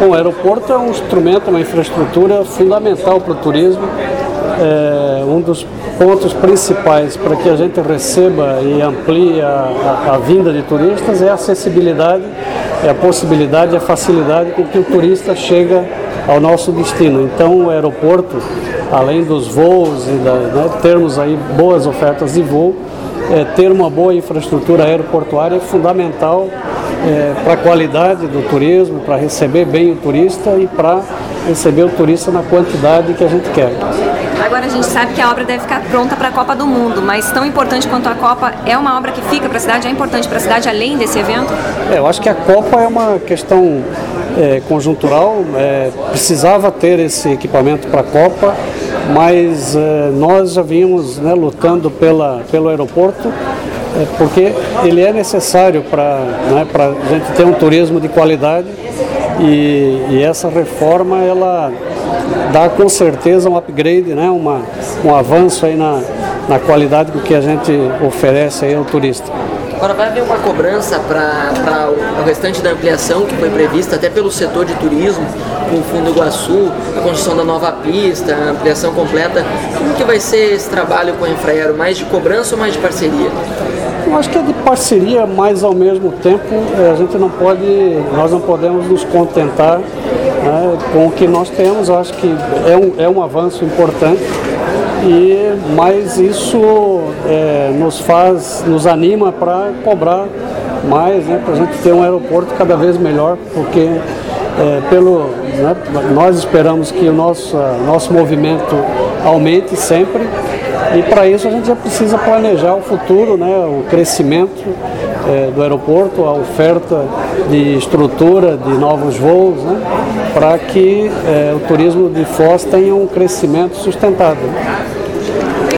Bom, o aeroporto é um instrumento, uma infraestrutura fundamental para o turismo. É um dos pontos principais para que a gente receba e amplie a, a, a vinda de turistas é a acessibilidade, é a possibilidade, a facilidade com que o turista chega ao nosso destino. Então, o aeroporto, além dos voos e da, né, termos aí boas ofertas de voo, é, ter uma boa infraestrutura aeroportuária é fundamental é, para a qualidade do turismo, para receber bem o turista e para receber o turista na quantidade que a gente quer. Agora a gente sabe que a obra deve ficar pronta para a Copa do Mundo, mas tão importante quanto a Copa é uma obra que fica para a cidade, é importante para a cidade além desse evento? É, eu acho que a Copa é uma questão é, conjuntural, é, precisava ter esse equipamento para a Copa, mas é, nós já vínhamos né, lutando pela, pelo aeroporto, porque ele é necessário para né, a gente ter um turismo de qualidade e, e, essa reforma ela dá com certeza um upgrade, né, uma, um avanço aí na, na qualidade do que a gente oferece aí ao turista. Agora vai haver uma cobrança para o restante da ampliação que foi prevista até pelo setor de turismo, com o Fundo Iguaçu, a construção da nova pista, a ampliação completa. Como que vai ser esse trabalho com a Infraero? Mais de cobrança ou mais de parceria? Eu acho que é de parceria, mas ao mesmo tempo eh, a gente não pode, nós não podemos nos contentar né, com o que nós temos. Eu acho que é um, é um avanço importante e mas isso é, nos faz, nos anima para cobrar mais, né, para a gente ter um aeroporto cada vez melhor, porque é, pelo, né, nós esperamos que o nosso, nosso movimento aumente sempre e para isso a gente já precisa planejar o futuro, né, o crescimento é, do aeroporto, a oferta de estrutura, de novos voos, né, para que é, o turismo de Foz tenha um crescimento sustentável.